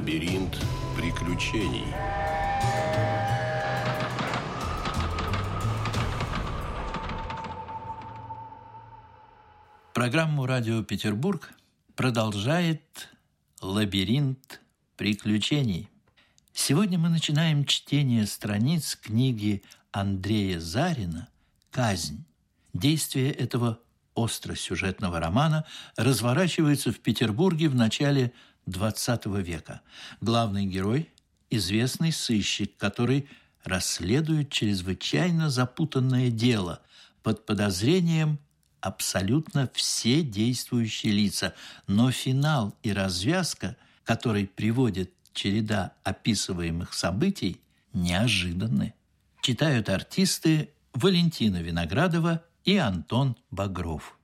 Лабиринт приключений. Программу «Радио Петербург» продолжает «Лабиринт приключений». Сегодня мы начинаем чтение страниц книги Андрея Зарина «Казнь». Действие этого остросюжетного романа разворачивается в Петербурге в начале XX века. Главный герой – известный сыщик, который расследует чрезвычайно запутанное дело под подозрением абсолютно все действующие лица, но финал и развязка, который приводит череда описываемых событий, неожиданны. Читают артисты Валентина Виноградова и Антон Багров.